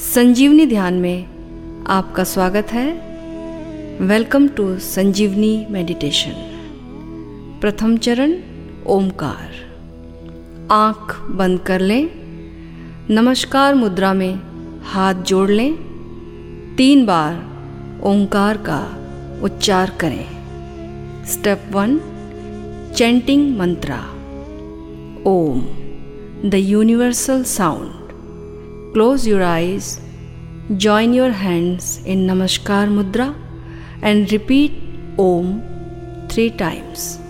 संजीवनी ध्यान में आपका स्वागत है। वेलकम टू संजीवनी मेडिटेशन प्रथम चरण, ओमकार। आँख बंद कर लें। नमस्कार मुद्रा में हाथ जोड़ लें। तीन बार ओंकार का उच्चार करें। Step one chanting mantra Om the universal sound Close your eyes, join your hands in Namaskar Mudra and repeat Om three times.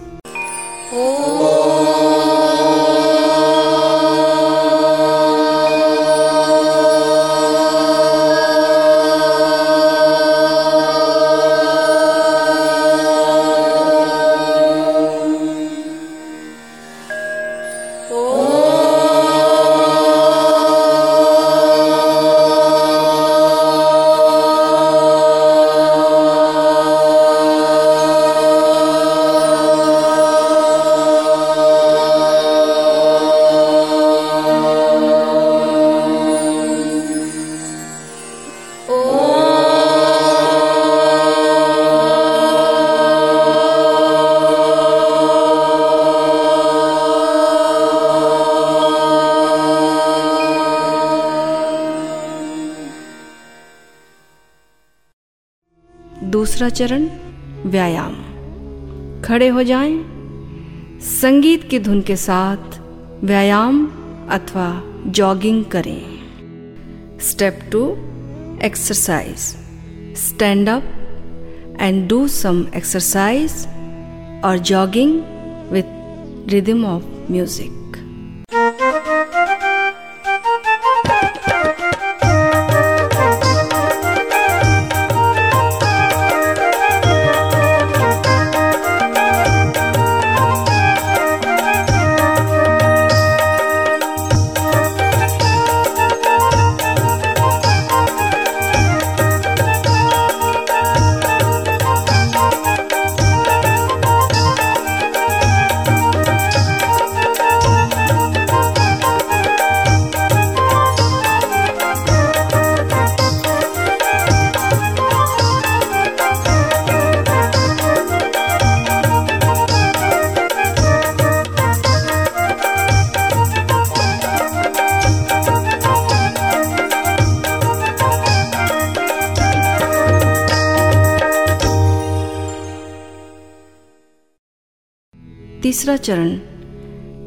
दूसरा चरण व्यायाम। खड़े हो जाएँ, संगीत की धुन के साथ व्यायाम अथवा जॉगिंग करें। Step two exercise stand up and do some exercise और jogging with rhythm of music तीसरा चरण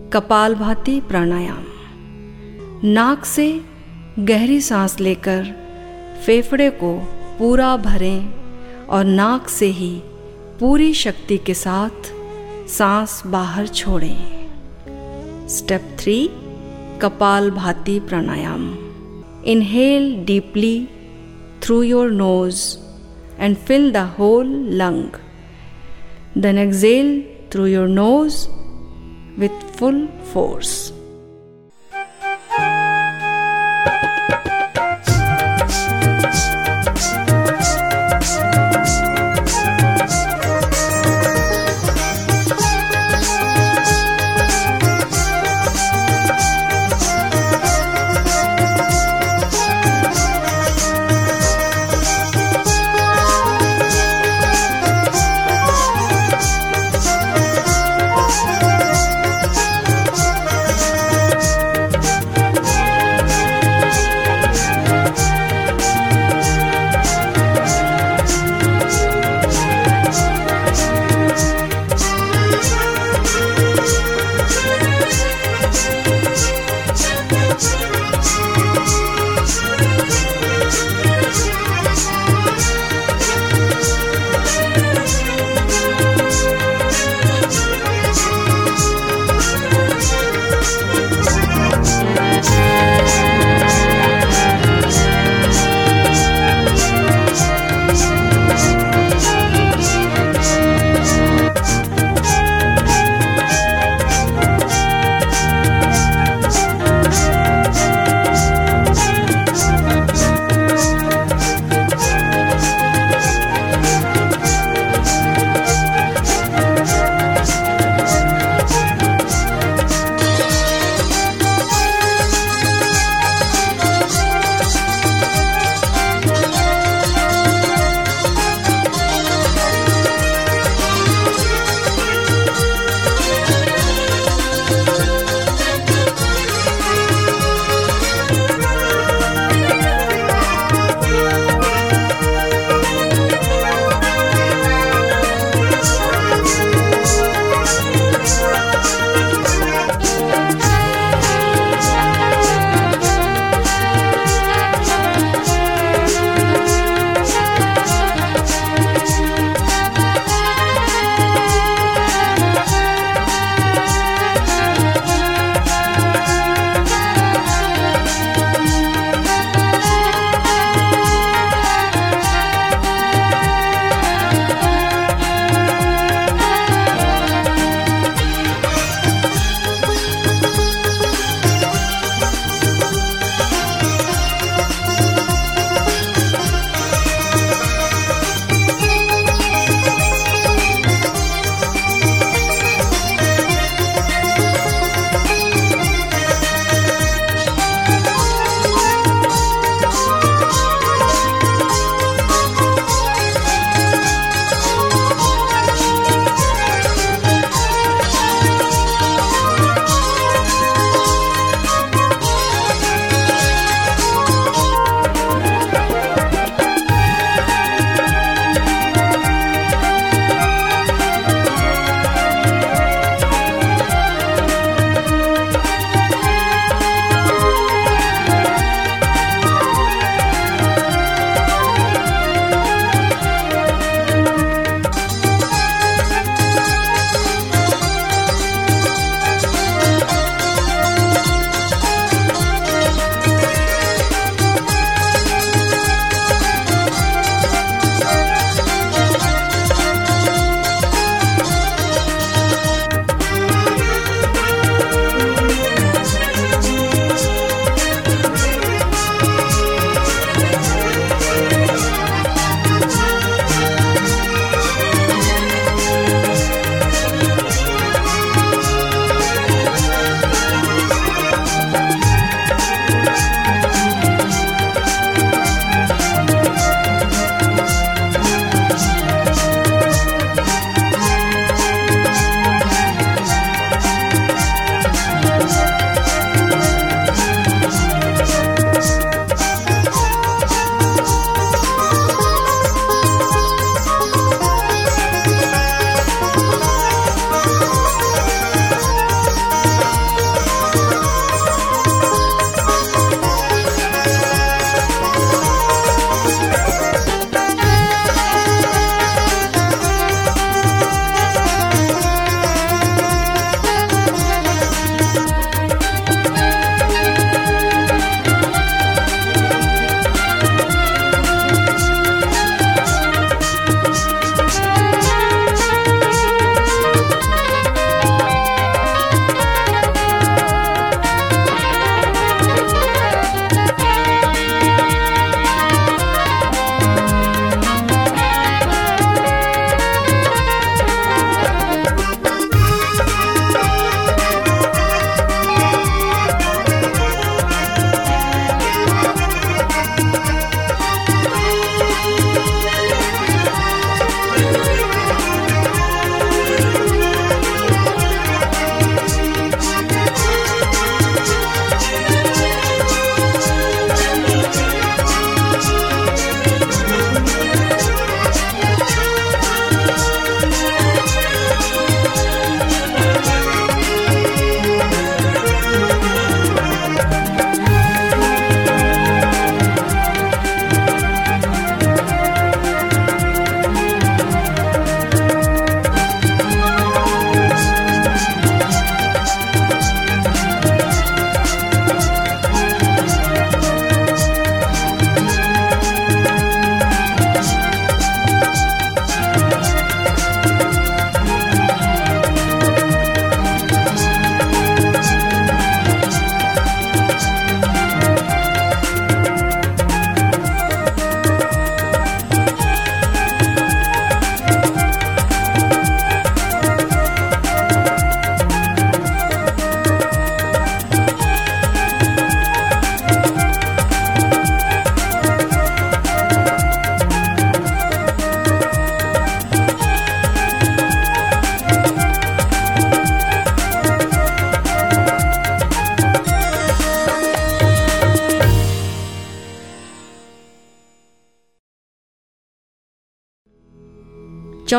कपाल भाती प्राणायाम। नाक से गहरी सांस लेकर फेफड़े को पूरा भरें और नाक से ही पूरी शक्ति के साथ सांस बाहर छोड़ें। Step three kapal bhati pranayama. Inhale deeply through your nose and fill the whole lung. Then exhale through your nose with full force.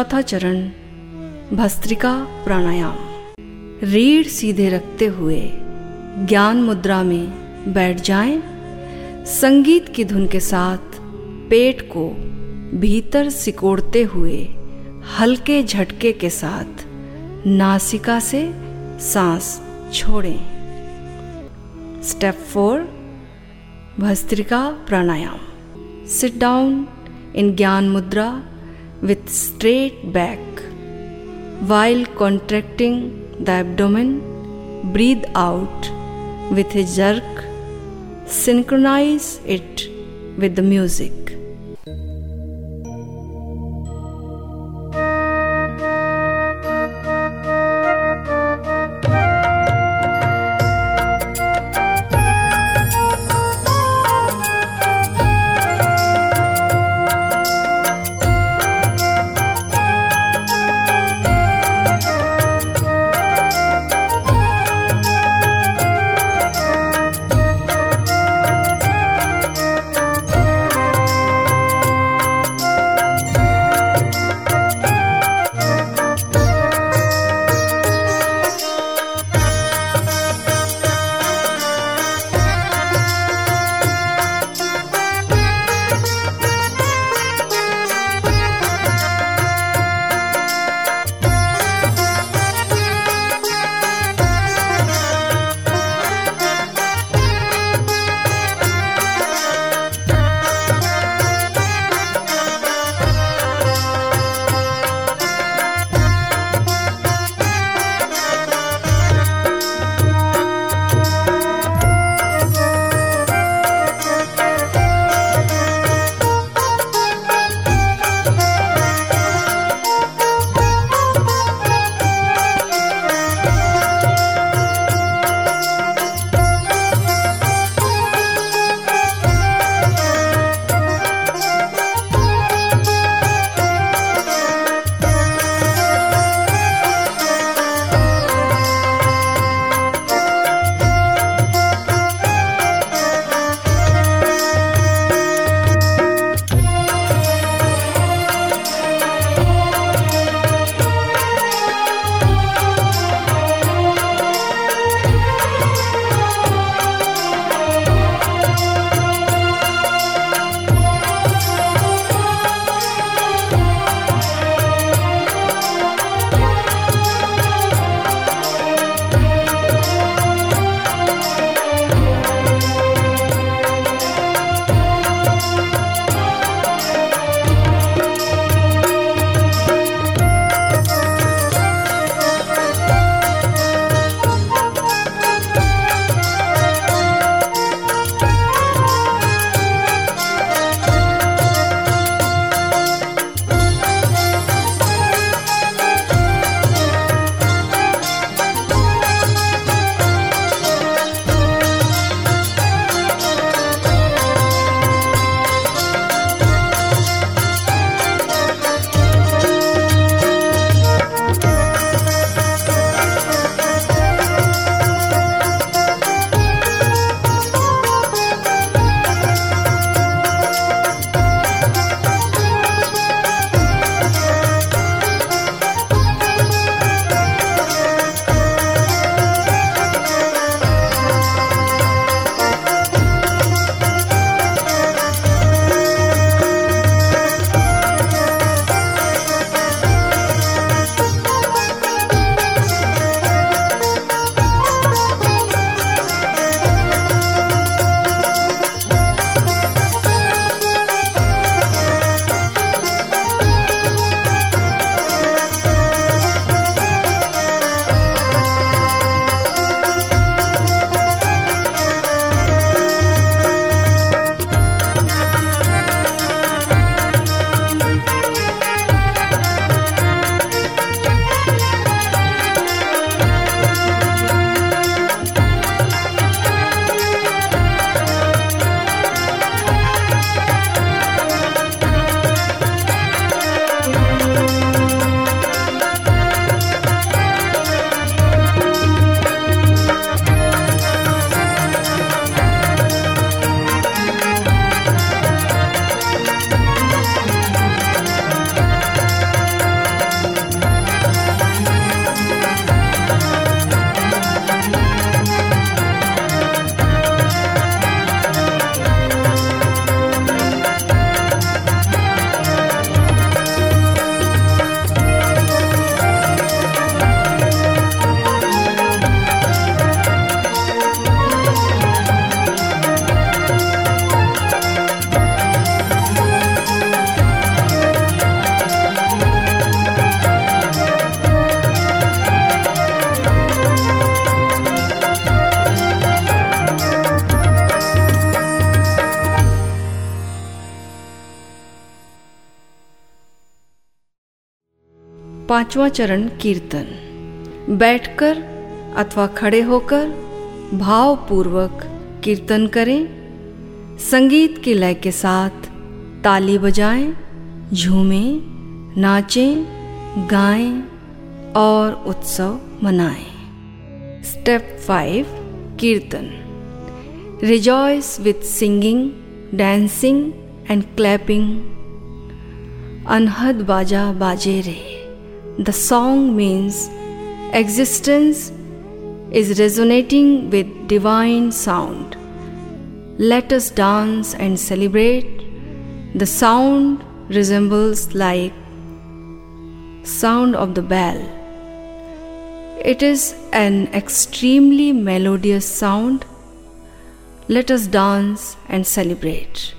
चौथा चरण भस्त्रिका प्राणायाम। रीढ़ सीधे रखते हुए ज्ञान मुद्रा में बैठ जाएँ, संगीत की धुन के साथ पेट को भीतर सिकोड़ते हुए हल्के झटके के साथ नासिका से सांस छोड़ें। Step four bhastrika pranayama. Sit down in gyan mudra with straight back. While contracting the abdomen, breathe out with a jerk. Synchronize it with the music. पांचवा चरण कीर्तन। बैठकर अथवा खड़े होकर भावपूर्वक कीर्तन करें। संगीत की लय के साथ ताली बजाएँ, झूमें नाचें गाएँ और उत्सव मनाएँ। Step five kirtan. Rejoice with singing dancing and clapping अनहद बाजा बाजे रे। The song means existence is resonating with divine sound. Let us dance and celebrate. The sound resembles like sound of the bell. It is an extremely melodious sound. Let us dance and celebrate.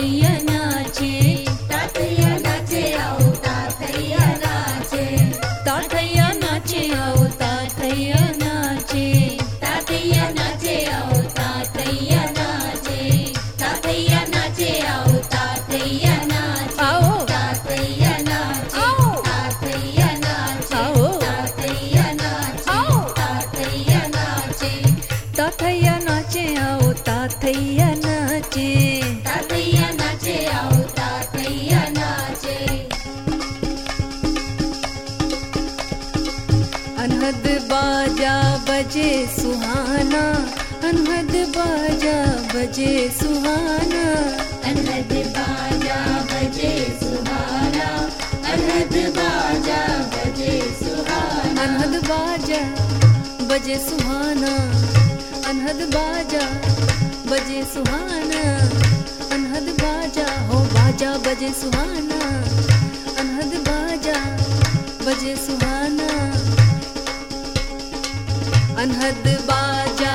செய்ய बजे सुहाना, अनहद बाजा, बजे सुहाना, अनहद बाजा, हो बाजा बजे सुहाना, अनहद बाजा बजे सुहाना। अनहद बाजा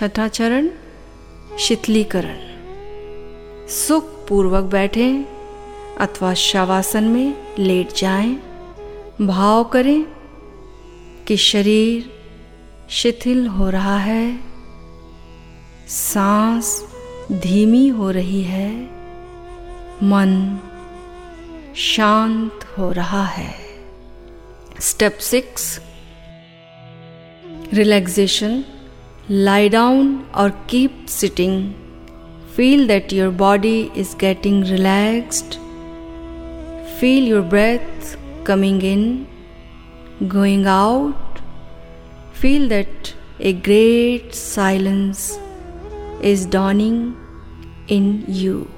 छठा चरण शीतलीकरण। सुख पूर्वक बैठें अथवा शवासन में लेट जाएँ, भाव करें कि शरीर शिथिल हो रहा है सांस धीमी हो रही है मन शांत हो रहा है। Step six relaxation. Lie down or keep sitting. Feel that your body is getting relaxed. Feel your breath coming in going out. Feel that a great silence is dawning in you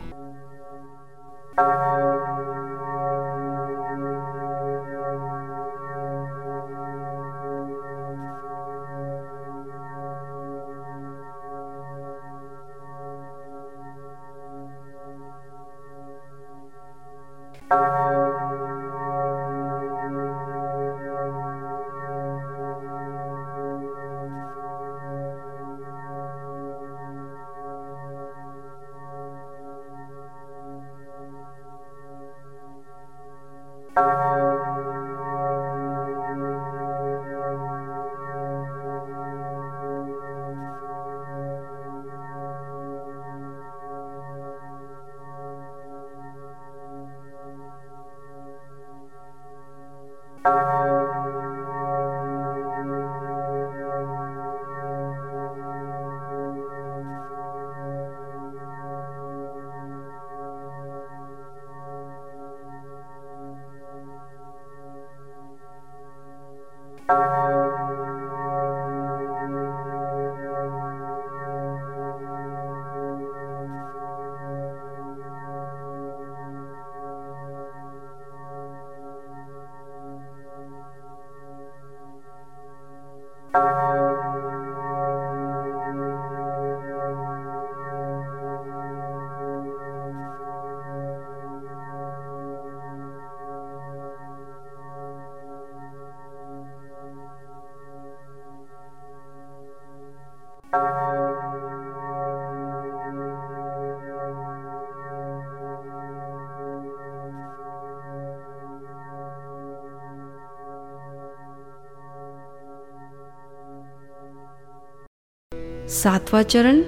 सातवां चरण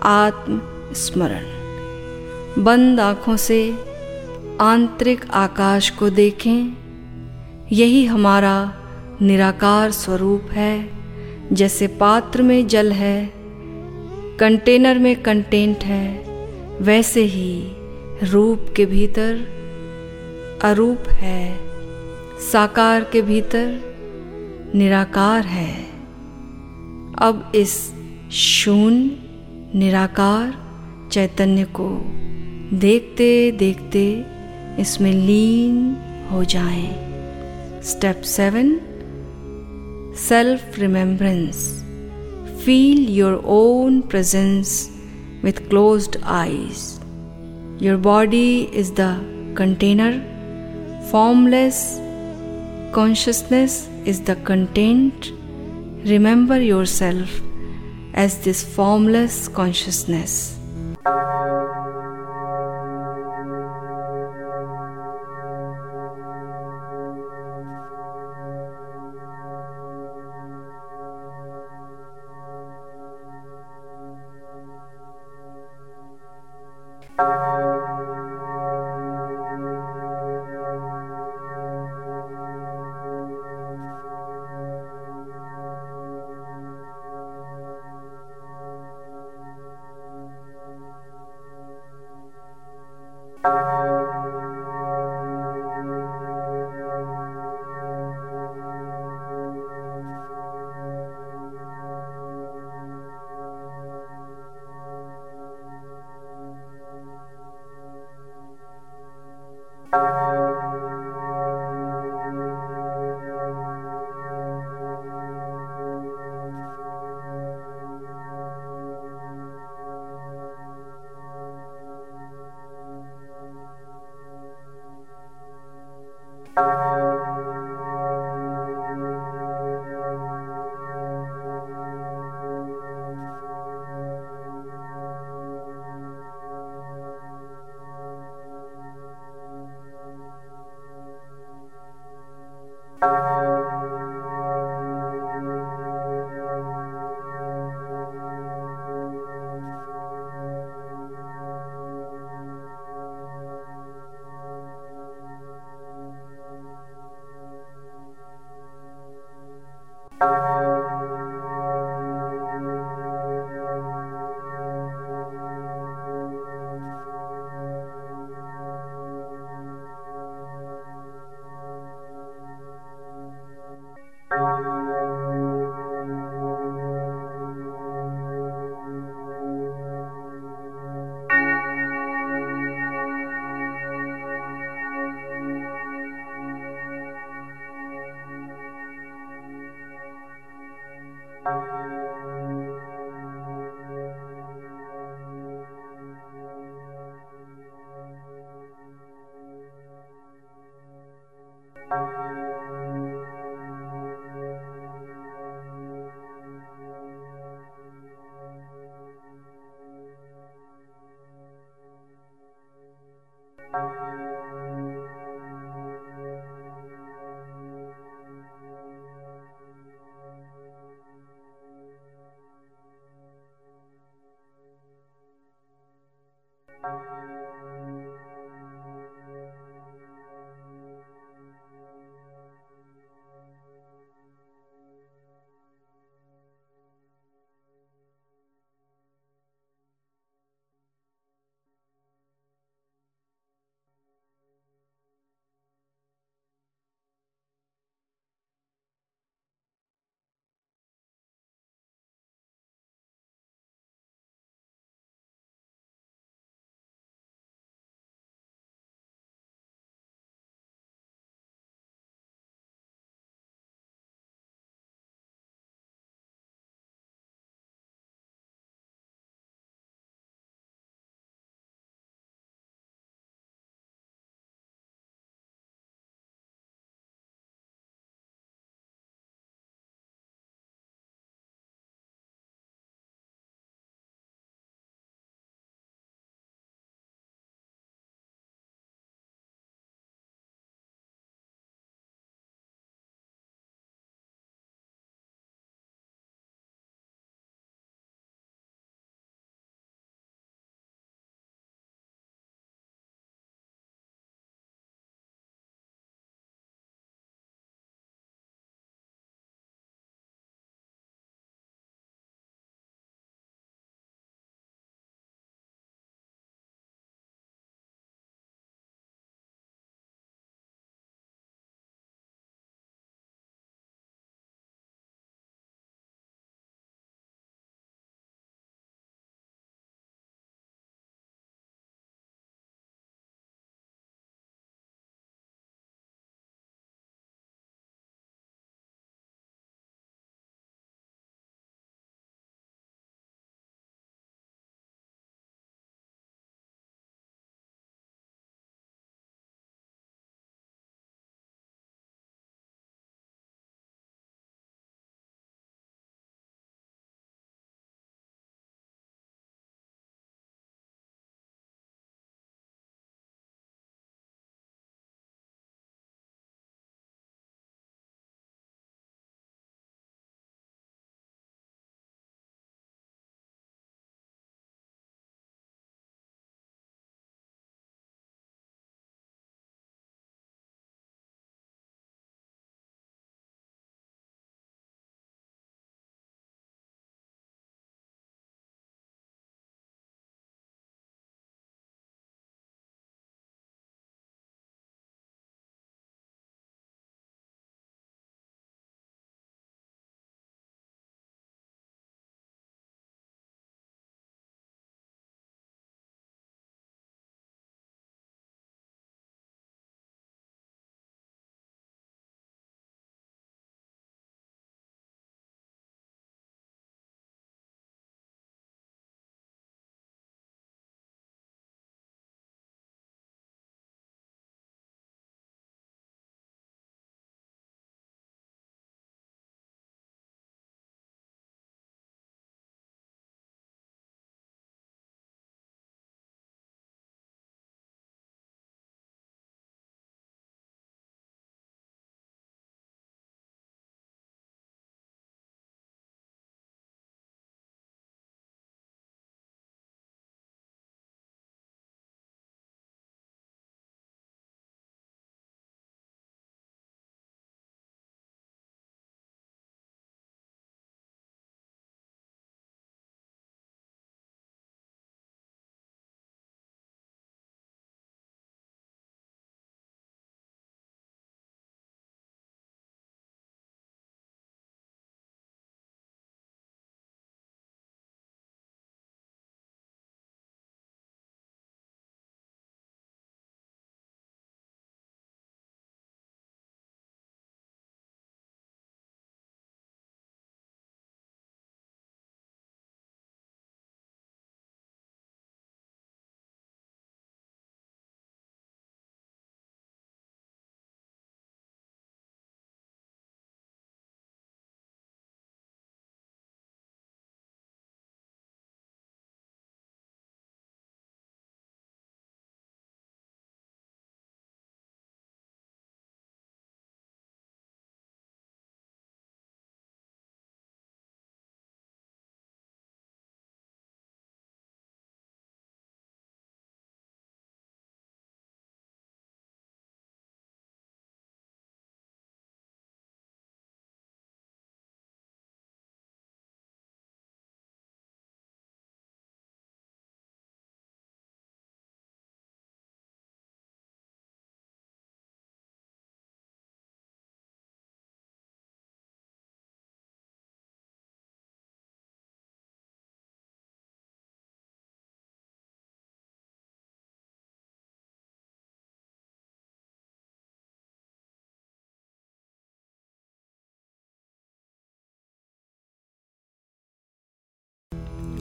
आत्म स्मरण बंद आँखों से आंतरिक आकाश को देखें। यही हमारा निराकार स्वरूप है, जैसे पात्र में जल है, कंटेनर में कंटेंट है, वैसे ही रूप के भीतर अरूप है, साकार के भीतर निराकार है। अब इस शून्य निराकार चैतन्य को देखते देखते इसमें लीन हो जाए। Step seven self remembrance feel your own presence with close eyes your body is the container formless consciousness is the content remember yourself as this formless consciousness.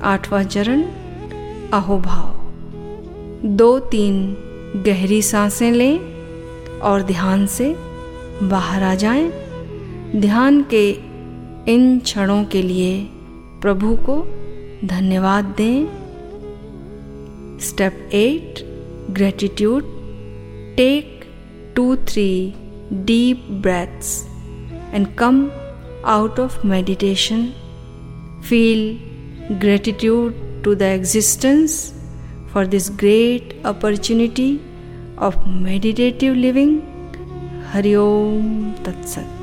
आठवां चरण, अहोभाव। दो तीन गहरी साँसें लें और ध्यान से बाहर आ जाएँ। ध्यान के इन क्षणों के लिए प्रभु को धन्यवाद दें। Step eight gratitude take two three deep breaths and come out of meditation Feel gratitude to the existence for this great opportunity of meditative living. Hari Om Tat Sat.